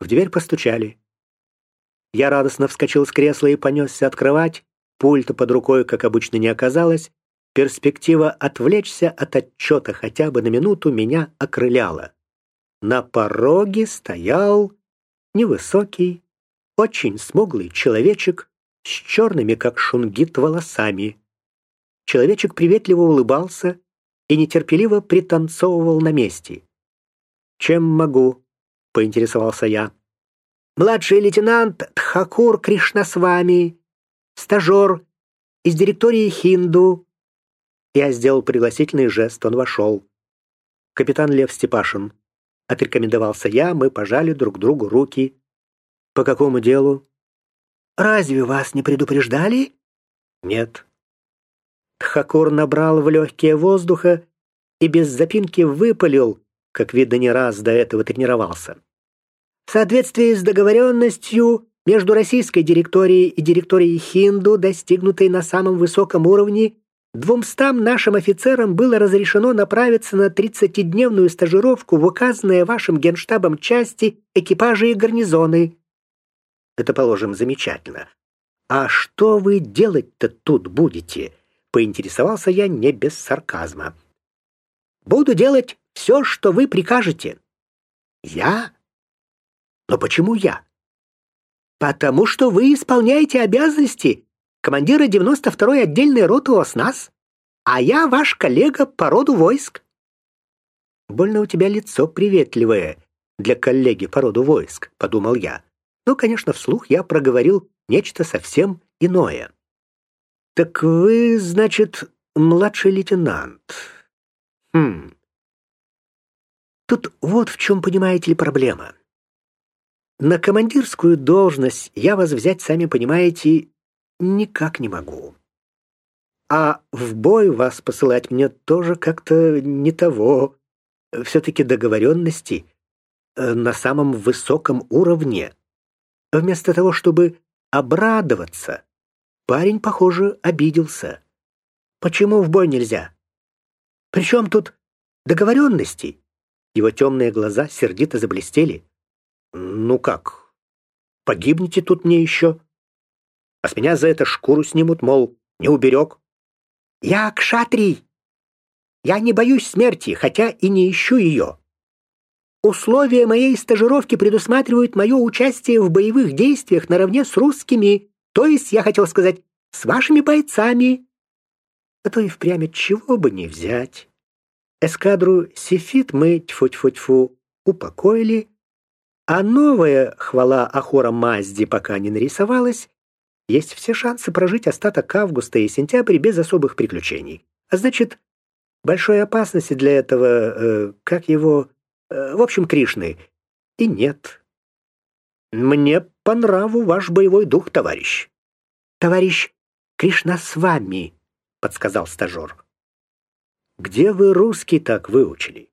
В дверь постучали. Я радостно вскочил с кресла и понесся открывать. Пульта под рукой, как обычно, не оказалось. Перспектива отвлечься от отчета хотя бы на минуту меня окрыляла. На пороге стоял невысокий, очень смуглый человечек с черными, как шунгит, волосами. Человечек приветливо улыбался и нетерпеливо пританцовывал на месте. «Чем могу?» — поинтересовался я. «Младший лейтенант Тхакур Кришнасвами, стажер из директории Хинду». Я сделал пригласительный жест, он вошел. «Капитан Лев Степашин», — отрекомендовался я, мы пожали друг другу руки. «По какому делу?» «Разве вас не предупреждали?» «Нет». Тхакур набрал в легкие воздуха и без запинки выпалил, как видно, не раз до этого тренировался. В соответствии с договоренностью между российской директорией и директорией Хинду, достигнутой на самом высоком уровне, двумстам нашим офицерам было разрешено направиться на 30-дневную стажировку в указанные вашим генштабом части, экипажи и гарнизоны. Это, положим, замечательно. А что вы делать-то тут будете? Поинтересовался я не без сарказма. Буду делать все, что вы прикажете. Я? Но почему я? Потому что вы исполняете обязанности командира 92-й отдельной роты ОСНАС, а я ваш коллега по роду войск. Больно у тебя лицо приветливое для коллеги по роду войск, подумал я. Но, конечно, вслух я проговорил нечто совсем иное. Так вы, значит, младший лейтенант. Хм. Тут вот в чем, понимаете ли, проблема. На командирскую должность я вас взять, сами понимаете, никак не могу. А в бой вас посылать мне тоже как-то не того. Все-таки договоренности э, на самом высоком уровне. Вместо того, чтобы обрадоваться, парень, похоже, обиделся. Почему в бой нельзя? Причем тут договоренности? Его темные глаза сердито заблестели. «Ну как? Погибнете тут мне еще? А с меня за это шкуру снимут, мол, не уберег». «Я кшатрий. Я не боюсь смерти, хотя и не ищу ее. Условия моей стажировки предусматривают мое участие в боевых действиях наравне с русскими, то есть, я хотел сказать, с вашими бойцами. А то и впрямь чего бы не взять. Эскадру Сефит мы, тьфу-тьфу-тьфу, упокоили, а новая хвала Ахура Мазди пока не нарисовалась, есть все шансы прожить остаток августа и сентября без особых приключений. А значит, большой опасности для этого, э, как его, э, в общем, Кришны, и нет. Мне по нраву ваш боевой дух, товарищ. Товарищ Кришна с вами, подсказал стажер. Где вы русский так выучили?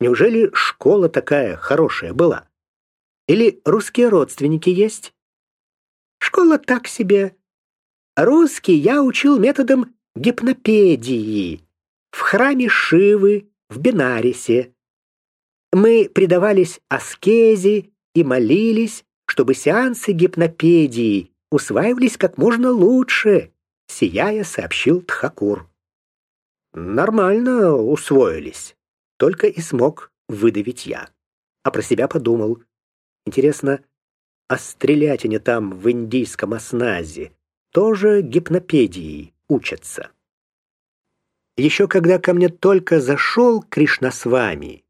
Неужели школа такая хорошая была? Или русские родственники есть? Школа так себе. Русский я учил методом гипнопедии в храме Шивы в Бенарисе. Мы предавались аскезе и молились, чтобы сеансы гипнопедии усваивались как можно лучше, сияя сообщил Тхакур. Нормально усвоились, только и смог выдавить я. А про себя подумал. Интересно, а стрелять они там в индийском осназе тоже гипнопедией учатся? Еще когда ко мне только зашел Кришна с вами,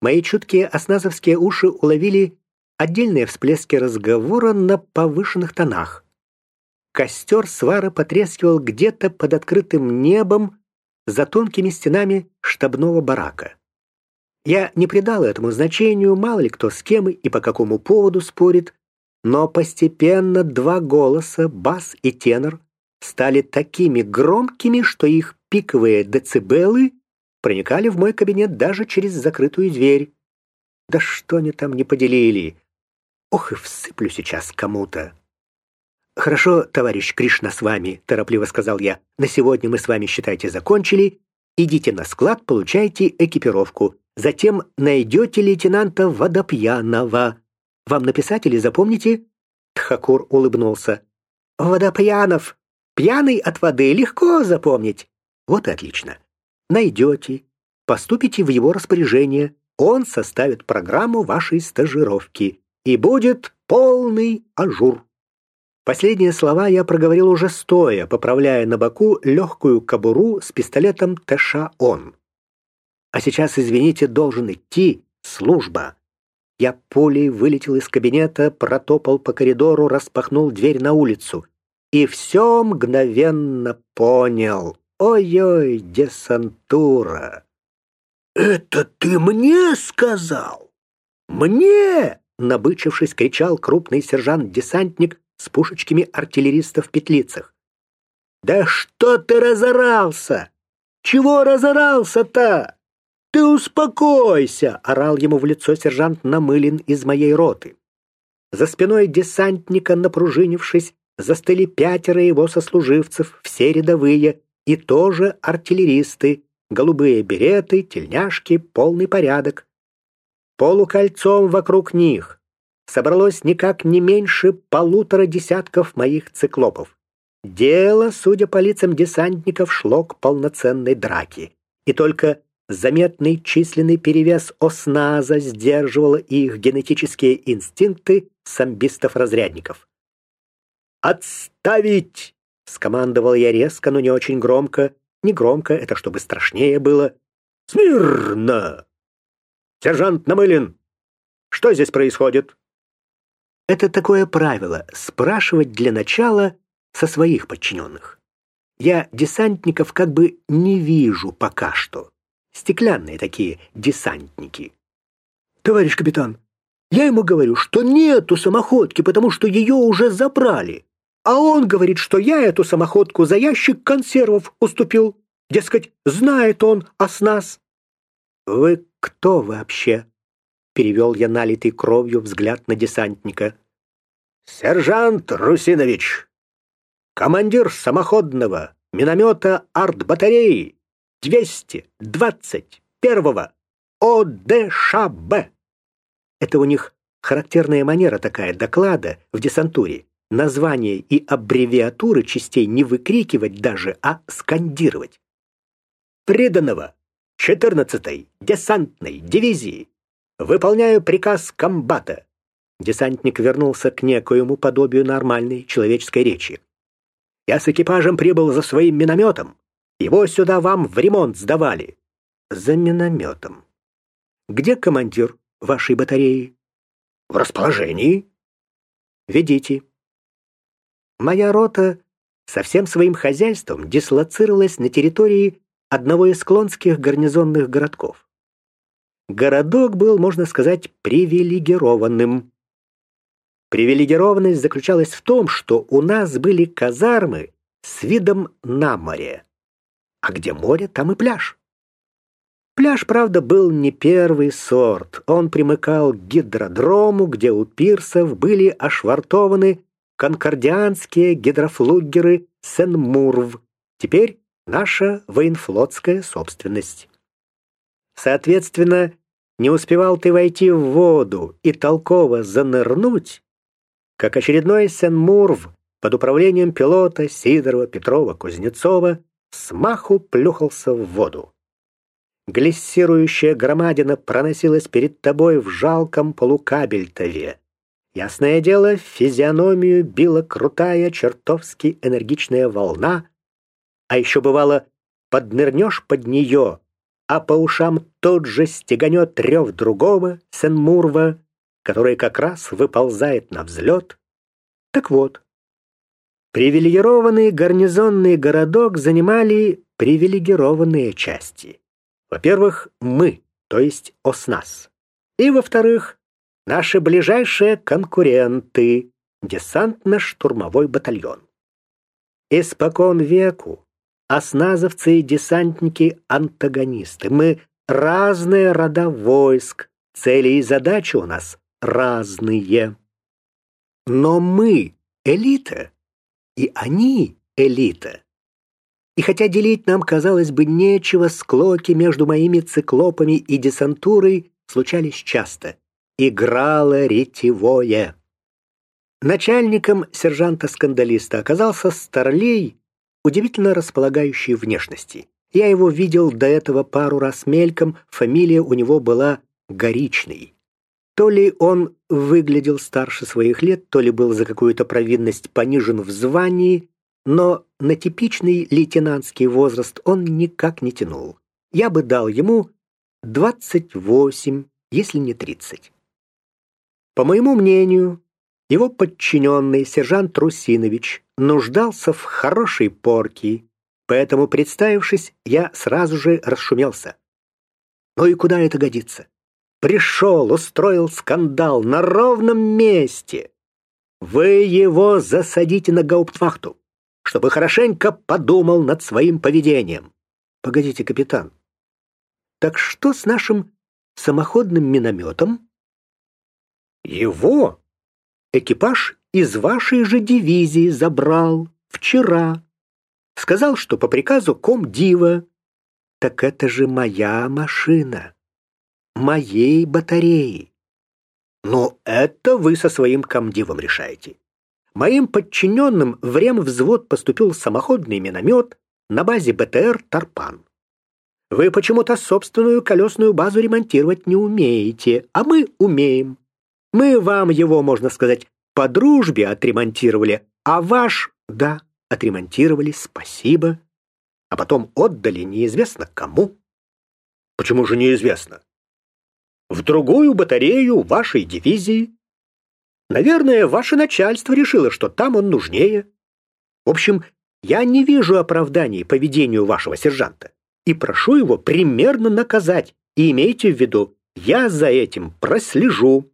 мои чуткие осназовские уши уловили отдельные всплески разговора на повышенных тонах. Костер свара потрескивал где-то под открытым небом, за тонкими стенами штабного барака. Я не придал этому значению, мало ли кто с кем и по какому поводу спорит, но постепенно два голоса, бас и тенор, стали такими громкими, что их пиковые децибелы проникали в мой кабинет даже через закрытую дверь. Да что они там не поделили? Ох, и всыплю сейчас кому-то. «Хорошо, товарищ Кришна, с вами», — торопливо сказал я. «На сегодня мы с вами, считайте, закончили. Идите на склад, получайте экипировку. Затем найдете лейтенанта Водопьянова. Вам написать или запомните?» Тхакур улыбнулся. «Водопьянов! Пьяный от воды легко запомнить!» «Вот и отлично. Найдете, поступите в его распоряжение, он составит программу вашей стажировки, и будет полный ажур». Последние слова я проговорил уже стоя, поправляя на боку легкую кобуру с пистолетом ТШ-ОН. А сейчас, извините, должен идти, служба. Я пулей вылетел из кабинета, протопал по коридору, распахнул дверь на улицу. И все мгновенно понял. Ой-ой, десантура. «Это ты мне сказал? Мне?» Набычившись, кричал крупный сержант-десантник с пушечками артиллеристов в петлицах. «Да что ты разорался? Чего разорался-то?» «Ты успокойся!» — орал ему в лицо сержант Намылин из моей роты. За спиной десантника, напружинившись, застыли пятеро его сослуживцев, все рядовые, и тоже артиллеристы, голубые береты, тельняшки, полный порядок. Полукольцом вокруг них собралось никак не меньше полутора десятков моих циклопов. Дело, судя по лицам десантников, шло к полноценной драке. И только Заметный численный перевес осназа сдерживал их генетические инстинкты самбистов-разрядников. «Отставить!» — скомандовал я резко, но не очень громко. Не громко, это чтобы страшнее было. «Смирно!» «Сержант Намылин, что здесь происходит?» Это такое правило — спрашивать для начала со своих подчиненных. Я десантников как бы не вижу пока что. Стеклянные такие десантники. Товарищ капитан, я ему говорю, что нету самоходки, потому что ее уже забрали. А он говорит, что я эту самоходку за ящик консервов уступил. Дескать, знает он о снас. Вы кто вообще? Перевел я налитый кровью взгляд на десантника. Сержант Русинович, командир самоходного миномета артбатареи 221-го ОДШБ. Это у них характерная манера такая доклада в десантуре. Названия и аббревиатуры частей не выкрикивать даже, а скандировать. Преданного 14-й десантной дивизии. Выполняю приказ комбата. Десантник вернулся к некоему подобию нормальной человеческой речи. Я с экипажем прибыл за своим минометом. Его сюда вам в ремонт сдавали. За минометом. Где командир вашей батареи? В расположении. Ведите. Моя рота со всем своим хозяйством дислоцировалась на территории одного из склонских гарнизонных городков. Городок был, можно сказать, привилегированным. Привилегированность заключалась в том, что у нас были казармы с видом на море. А где море, там и пляж. Пляж, правда, был не первый сорт. Он примыкал к гидродрому, где у пирсов были ошвартованы конкордианские гидрофлугеры Сен-Мурв. Теперь наша военфлотская собственность. Соответственно, не успевал ты войти в воду и толково занырнуть, как очередной Сен-Мурв под управлением пилота Сидорова, Петрова, Кузнецова смаху плюхался в воду. Глиссирующая громадина проносилась перед тобой в жалком полукабельтове. Ясное дело, физиономию била крутая, чертовски энергичная волна, а еще бывало, поднырнешь под нее, а по ушам тот же стеганет рев другого, Сенмурва, который как раз выползает на взлет. Так вот, Привилегированный гарнизонный городок занимали привилегированные части. Во-первых, мы, то есть ОСНАС. И, во-вторых, наши ближайшие конкуренты, десантно-штурмовой батальон. Испокон веку осназовцы и десантники-антагонисты. Мы разные рода войск, цели и задачи у нас разные. Но мы — элита и они элита. И хотя делить нам, казалось бы, нечего, склоки между моими циклопами и десантурой случались часто. играло ретевое. Начальником сержанта-скандалиста оказался Старлей, удивительно располагающий внешности. Я его видел до этого пару раз мельком, фамилия у него была Горичный. То ли он выглядел старше своих лет, то ли был за какую-то провинность понижен в звании, но на типичный лейтенантский возраст он никак не тянул. Я бы дал ему 28, если не 30. По моему мнению, его подчиненный сержант Трусинович нуждался в хорошей порке, поэтому, представившись, я сразу же расшумелся. Ну и куда это годится? Пришел, устроил скандал на ровном месте. Вы его засадите на гауптвахту, чтобы хорошенько подумал над своим поведением. Погодите, капитан. Так что с нашим самоходным минометом? Его экипаж из вашей же дивизии забрал вчера. Сказал, что по приказу комдива. Так это же моя машина. Моей батареи. Но это вы со своим комдивом решаете. Моим подчиненным в ремвзвод поступил самоходный миномет на базе БТР «Тарпан». Вы почему-то собственную колесную базу ремонтировать не умеете, а мы умеем. Мы вам его, можно сказать, по дружбе отремонтировали, а ваш, да, отремонтировали, спасибо, а потом отдали неизвестно кому. Почему же неизвестно? В другую батарею вашей дивизии. Наверное, ваше начальство решило, что там он нужнее. В общем, я не вижу оправданий поведению вашего сержанта и прошу его примерно наказать. И имейте в виду, я за этим прослежу.